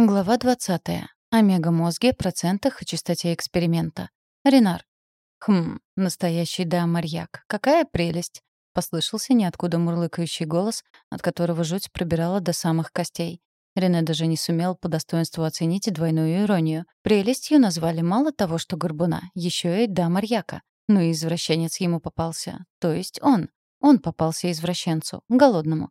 Глава 20. О мегамозге, процентах и частоте эксперимента. Ренар. Хм, настоящий да марьяк. Какая прелесть. Послышался ниоткуда мурлыкающий голос, от которого жуть пробирала до самых костей. Рене даже не сумел по достоинству оценить двойную иронию. Прелестью назвали мало того, что горбуна, еще и да марьяка. Ну и извращенец ему попался. То есть он. Он попался извращенцу, голодному.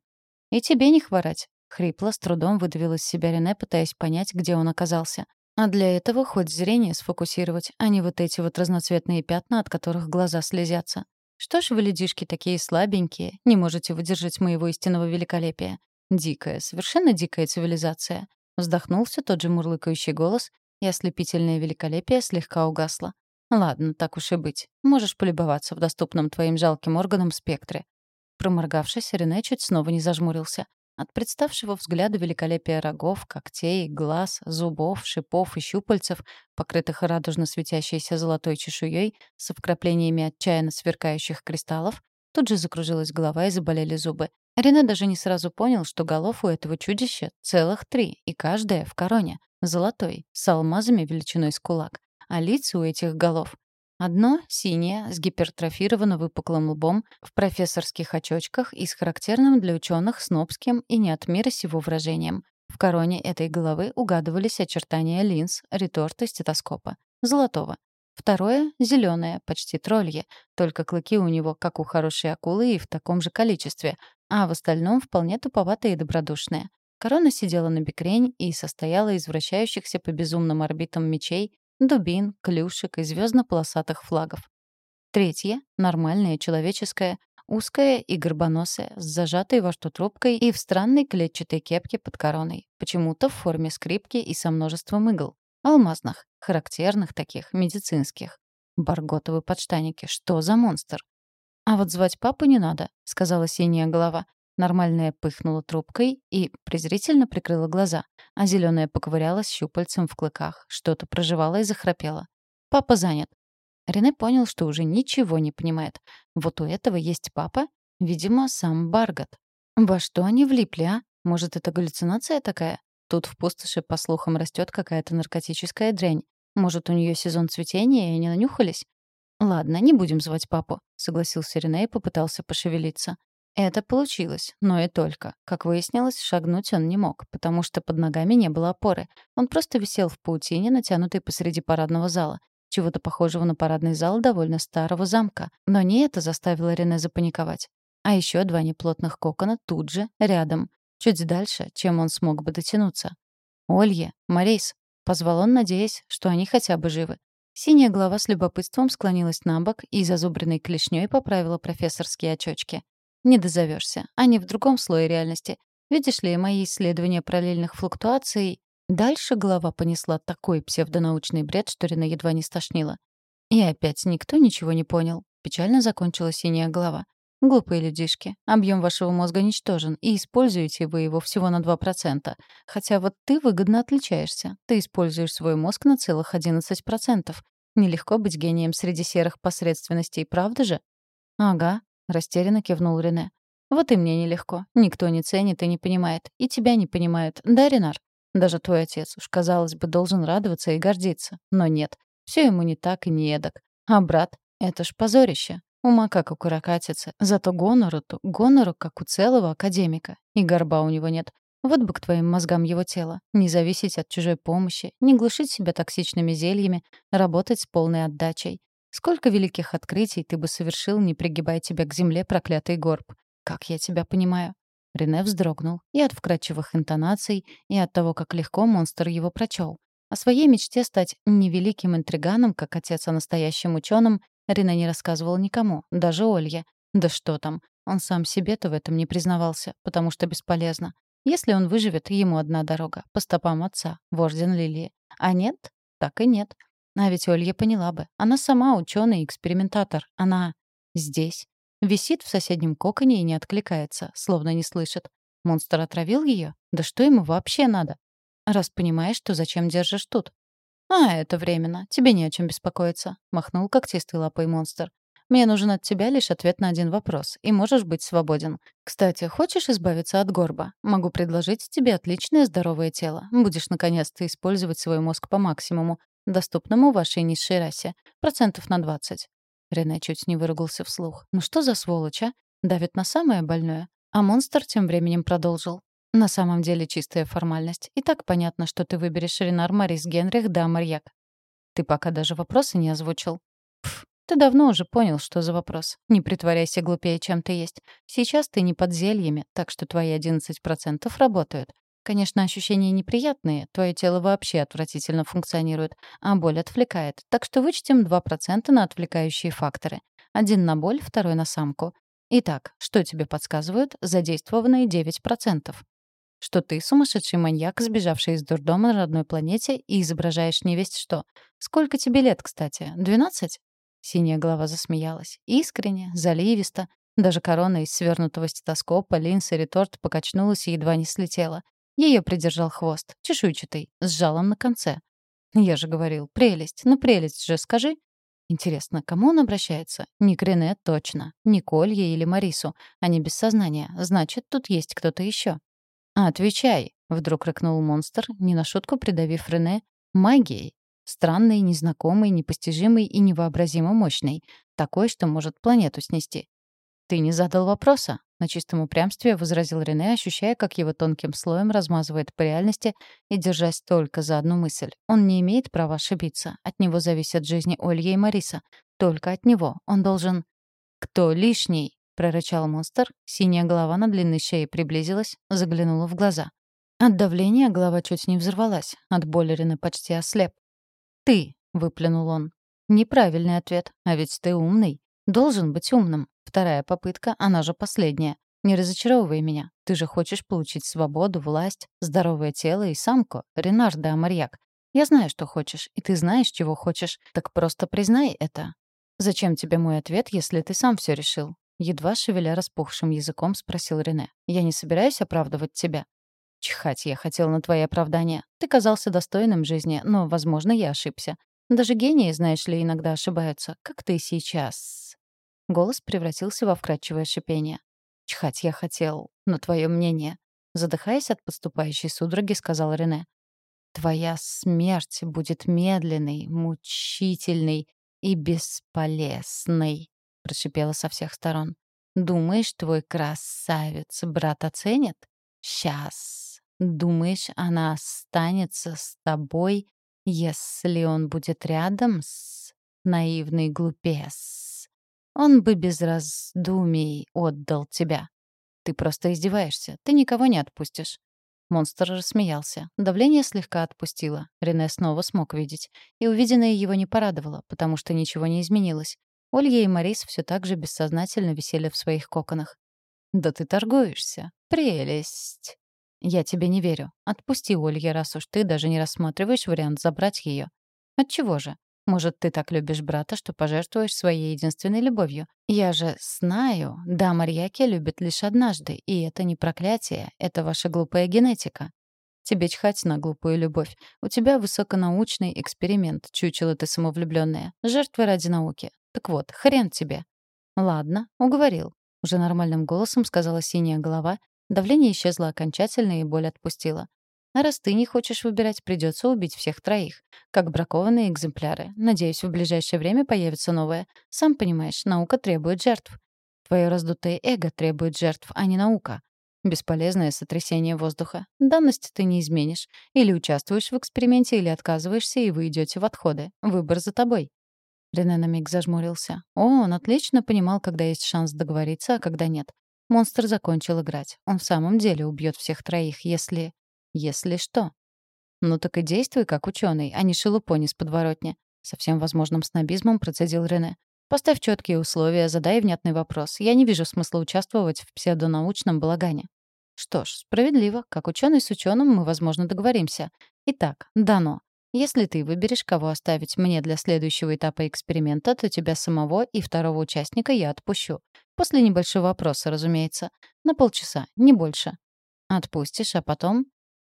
И тебе не хворать. Хрипло, с трудом выдавил из себя Рене, пытаясь понять, где он оказался. А для этого хоть зрение сфокусировать, а не вот эти вот разноцветные пятна, от которых глаза слезятся. Что ж вы, людишки, такие слабенькие, не можете выдержать моего истинного великолепия. Дикая, совершенно дикая цивилизация. Вздохнул все тот же мурлыкающий голос, и ослепительное великолепие слегка угасло. Ладно, так уж и быть. Можешь полюбоваться в доступном твоим жалким органам спектре. Проморгавшись, Рене чуть снова не зажмурился. От представшего взгляда великолепия рогов, когтей, глаз, зубов, шипов и щупальцев, покрытых радужно светящейся золотой чешуей с вкраплениями отчаянно сверкающих кристаллов, тут же закружилась голова и заболели зубы. Рена даже не сразу понял, что голов у этого чудища целых три, и каждая в короне, золотой, с алмазами величиной с кулак. А лица у этих голов Одно — синее, с гипертрофированно выпуклым лбом, в профессорских очочках и с характерным для ученых снобским и не от мира сего выражением. В короне этой головы угадывались очертания линз, реторта, стетоскопа. Золотого. Второе — зеленое, почти троллье, только клыки у него, как у хорошей акулы, и в таком же количестве, а в остальном вполне туповатое и добродушное. Корона сидела на бекрень и состояла из вращающихся по безумным орбитам мечей, дубин, клюшек и звездно-полосатых флагов. Третье — нормальное, человеческое, узкое и горбоносое, с зажатой во что трубкой и в странной клетчатой кепке под короной, почему-то в форме скрипки и со множеством игл. Алмазных, характерных таких, медицинских. Барготовы подштаники, что за монстр? «А вот звать папу не надо», — сказала синяя голова. Нормальная пыхнула трубкой и презрительно прикрыла глаза, а зеленая поковырялась щупальцем в клыках, что-то проживала и захрапела. «Папа занят». Рене понял, что уже ничего не понимает. Вот у этого есть папа? Видимо, сам Баргат. Во что они влипли, а? Может, это галлюцинация такая? Тут в пустоши, по слухам, растет какая-то наркотическая дрянь. Может, у нее сезон цветения, и они нанюхались? «Ладно, не будем звать папу», — согласился Рене и попытался пошевелиться. Это получилось, но и только. Как выяснилось, шагнуть он не мог, потому что под ногами не было опоры. Он просто висел в паутине, натянутой посреди парадного зала. Чего-то похожего на парадный зал довольно старого замка. Но не это заставило Рене запаниковать. А еще два неплотных кокона тут же, рядом. Чуть дальше, чем он смог бы дотянуться. «Олье, Марейс», — позвал он, надеясь, что они хотя бы живы. Синяя голова с любопытством склонилась на бок и зазубренной клешней поправила профессорские очочки. Не дозовешься. Они в другом слое реальности. Видишь ли, мои исследования параллельных флуктуаций... Дальше голова понесла такой псевдонаучный бред, что Рина едва не стошнила. И опять никто ничего не понял. Печально закончила синяя голова. Глупые людишки. Объем вашего мозга ничтожен, и используете вы его всего на 2%. Хотя вот ты выгодно отличаешься. Ты используешь свой мозг на целых 11%. Нелегко быть гением среди серых посредственностей, правда же? Ага, Растерянно кивнул Рене. «Вот и мне нелегко. Никто не ценит и не понимает. И тебя не понимают. Да, Ренар? Даже твой отец уж, казалось бы, должен радоваться и гордиться. Но нет. Все ему не так и не эдак. А брат — это ж позорище. Ума как у каракатицы. Зато гонору-то, гонору, как у целого академика. И горба у него нет. Вот бы к твоим мозгам его тело. Не зависеть от чужой помощи, не глушить себя токсичными зельями, работать с полной отдачей. Сколько великих открытий ты бы совершил, не пригибая тебя к земле, проклятый горб. Как я тебя понимаю?» Рене вздрогнул и от вкрадчивых интонаций, и от того, как легко монстр его прочел. О своей мечте стать невеликим интриганом, как отец, а настоящим ученым, Рене не рассказывал никому, даже Олье. Да что там, он сам себе-то в этом не признавался, потому что бесполезно. Если он выживет, ему одна дорога, по стопам отца, в Орден Лилии. А нет, так и нет. А ведь Олья поняла бы. Она сама ученый экспериментатор. Она здесь. Висит в соседнем коконе и не откликается, словно не слышит. Монстр отравил ее? Да что ему вообще надо? Раз понимаешь, то зачем держишь тут? «А, это временно. Тебе не о чем беспокоиться», — махнул когтистой лапой монстр. Мне нужен от тебя лишь ответ на один вопрос, и можешь быть свободен. Кстати, хочешь избавиться от горба? Могу предложить тебе отличное здоровое тело. Будешь наконец-то использовать свой мозг по максимуму, доступному вашей низшей расе. Процентов на 20. Рене чуть не выругался вслух. Ну что за сволочь, а? Давит на самое больное. А монстр тем временем продолжил. На самом деле чистая формальность. И так понятно, что ты выберешь Ренар Марис Генрих да Марьяк. Ты пока даже вопросы не озвучил. Пф, ты давно уже понял, что за вопрос. Не притворяйся глупее, чем ты есть. Сейчас ты не под зельями, так что твои 11% работают. Конечно, ощущения неприятные, твое тело вообще отвратительно функционирует, а боль отвлекает. Так что вычтем 2% на отвлекающие факторы. Один на боль, второй на самку. Итак, что тебе подсказывают задействованные 9%? Что ты сумасшедший маньяк, сбежавший из дурдома на родной планете и изображаешь невесть что. Сколько тебе лет, кстати? 12? Синяя голова засмеялась. Искренне, заливисто. Даже корона из свернутого стетоскопа, линз и реторт покачнулась и едва не слетела. Ее придержал хвост, чешуйчатый, с жалом на конце. Я же говорил, прелесть, ну прелесть же, скажи. Интересно, кому он обращается? Не к Рене, точно. Не к Олье или Марису. Они без сознания. Значит, тут есть кто-то еще. «Отвечай!» — вдруг рыкнул монстр, не на шутку придавив Рене магией. Странный, незнакомый, непостижимый и невообразимо мощный. Такой, что может планету снести. «Ты не задал вопроса?» — на чистом упрямстве возразил Рене, ощущая, как его тонким слоем размазывает по реальности и держась только за одну мысль. Он не имеет права ошибиться. От него зависят жизни Ольги и Мариса. Только от него. Он должен... «Кто лишний?» — прорычал монстр. Синяя голова на длинной шее приблизилась, заглянула в глаза. От давления голова чуть не взорвалась. От боли Рене почти ослеп. «Ты!» — выплюнул он. «Неправильный ответ. А ведь ты умный. Должен быть умным. Вторая попытка, она же последняя. Не разочаровывай меня. Ты же хочешь получить свободу, власть, здоровое тело и самку, Ренардо Амарьяк. Я знаю, что хочешь, и ты знаешь, чего хочешь. Так просто признай это. Зачем тебе мой ответ, если ты сам все решил? Едва шевеля распухшим языком, спросил Рене. Я не собираюсь оправдывать тебя. Чихать я хотел на твои оправдания. Ты казался достойным жизни, но, возможно, я ошибся. Даже гении, знаешь ли, иногда ошибаются, как ты сейчас. Голос превратился во вкрадчивое шипение. «Чихать я хотел, но твое мнение...» Задыхаясь от подступающей судороги, сказал Рене. «Твоя смерть будет медленной, мучительной и бесполезной», — прошипела со всех сторон. «Думаешь, твой красавец брат оценит? Сейчас. Думаешь, она останется с тобой, если он будет рядом с наивный глупец?» Он бы без раздумий отдал тебя. Ты просто издеваешься. Ты никого не отпустишь. Монстр рассмеялся. Давление слегка отпустило. Рене снова смог видеть. И увиденное его не порадовало, потому что ничего не изменилось. Ольга и Марис все так же бессознательно висели в своих коконах. «Да ты торгуешься. Прелесть!» «Я тебе не верю. Отпусти Ольги, раз уж ты даже не рассматриваешь вариант забрать ее. Отчего же? Может, ты так любишь брата, что пожертвуешь своей единственной любовью? Я же знаю, да, Марьяки любит лишь однажды, и это не проклятие, это ваша глупая генетика. Тебе чхать на глупую любовь. У тебя высоконаучный эксперимент, чучело ты самовлюбленная. Жертвы ради науки. Так вот, хрен тебе. Ладно, уговорил. Уже нормальным голосом сказала синяя голова. Давление исчезло окончательно и боль отпустила. А раз ты не хочешь выбирать, придется убить всех троих. Как бракованные экземпляры. Надеюсь, в ближайшее время появится новое. Сам понимаешь, наука требует жертв. Твое раздутое эго требует жертв, а не наука. Бесполезное сотрясение воздуха. Данность ты не изменишь. Или участвуешь в эксперименте, или отказываешься, и вы идете в отходы. Выбор за тобой. Рене на миг зажмурился. О, он отлично понимал, когда есть шанс договориться, а когда нет. Монстр закончил играть. Он в самом деле убьет всех троих, если... Если что. Ну так и действуй как ученый, а не шелупони с подворотни. Со всем возможным снобизмом процедил Рене. Поставь четкие условия, задай внятный вопрос. Я не вижу смысла участвовать в псевдонаучном балагане. Что ж, справедливо. Как ученый с ученым мы, возможно, договоримся. Итак, дано. Если ты выберешь, кого оставить мне для следующего этапа эксперимента, то тебя самого и второго участника я отпущу. После небольшого вопроса, разумеется. На полчаса, не больше. Отпустишь, а потом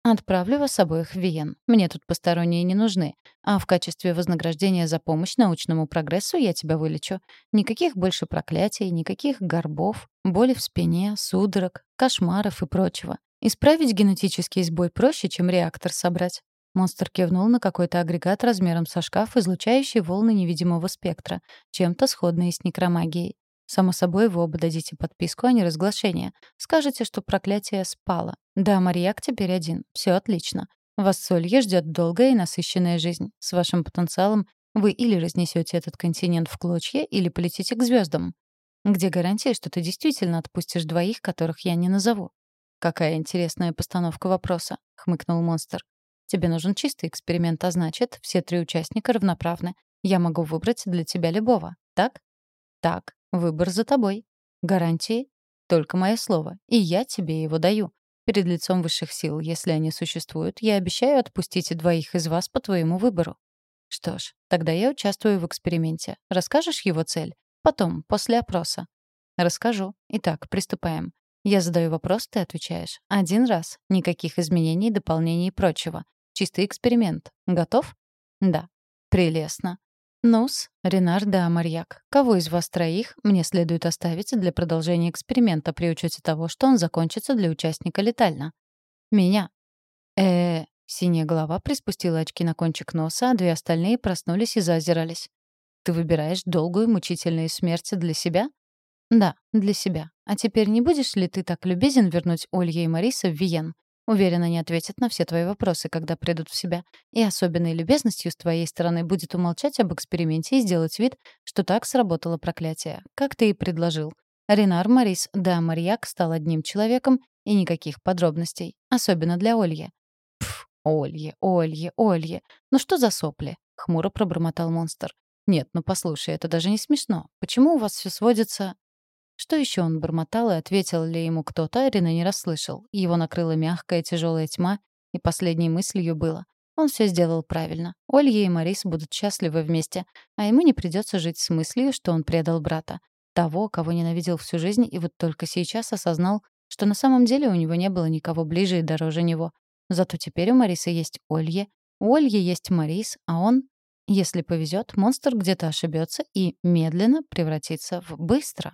Отправлю вас обоих в Виен. Мне тут посторонние не нужны. А в качестве вознаграждения за помощь научному прогрессу я тебя вылечу. Никаких больше проклятий, никаких горбов, боли в спине, судорог, кошмаров и прочего. Исправить генетический сбой проще, чем реактор собрать. Монстр кивнул на какой-то агрегат размером со шкаф, излучающий волны невидимого спектра, чем-то сходные с некромагией. Само собой, вы оба дадите подписку, а не разглашение. Скажете, что проклятие спало. Да, Марьяк теперь один. Все отлично. Вас с Ольей ждет долгая и насыщенная жизнь. С вашим потенциалом вы или разнесете этот континент в клочья, или полетите к звездам. Где гарантия, что ты действительно отпустишь двоих, которых я не назову? Какая интересная постановка вопроса, хмыкнул монстр. Тебе нужен чистый эксперимент, а значит, все три участника равноправны. Я могу выбрать для тебя любого. Так? Так. Выбор за тобой. Гарантии? Только мое слово. И я тебе его даю. Перед лицом высших сил, если они существуют, я обещаю отпустить двоих из вас по твоему выбору. Что ж, тогда я участвую в эксперименте. Расскажешь его цель? Потом, после опроса. Расскажу. Итак, приступаем. Я задаю вопрос, ты отвечаешь. Один раз. Никаких изменений, дополнений и прочего. Чистый эксперимент. Готов? Да. Прелестно. Нус, Ренар да Марьяк. Кого из вас троих мне следует оставить для продолжения эксперимента при учете того, что он закончится для участника летально? Меня. Э, -э синяя голова приспустила очки на кончик носа, а две остальные проснулись и заозирались. Ты выбираешь долгую мучительную смерть для себя? Да, для себя. А теперь не будешь ли ты так любезен вернуть Ольге и Мариса в Виен? Уверена, они ответят на все твои вопросы, когда придут в себя. И особенной любезностью с твоей стороны будет умолчать об эксперименте и сделать вид, что так сработало проклятие, как ты и предложил. Ренар Марис да Марьяк стал одним человеком, и никаких подробностей, особенно для Ольи. «Пф, Олье, Олье, Олье, ну что за сопли?» — хмуро пробормотал монстр. «Нет, ну послушай, это даже не смешно. Почему у вас все сводится...» Что еще он бормотал и ответил ли ему кто-то, Рина не расслышал. Его накрыла мягкая тяжелая тьма, и последней мыслью было. Он все сделал правильно. Ольга и Марис будут счастливы вместе, а ему не придется жить с мыслью, что он предал брата. Того, кого ненавидел всю жизнь, и вот только сейчас осознал, что на самом деле у него не было никого ближе и дороже него. Зато теперь у Мариса есть Олье, у Ольги есть Марис, а он, если повезет, монстр где-то ошибется и медленно превратится в быстро.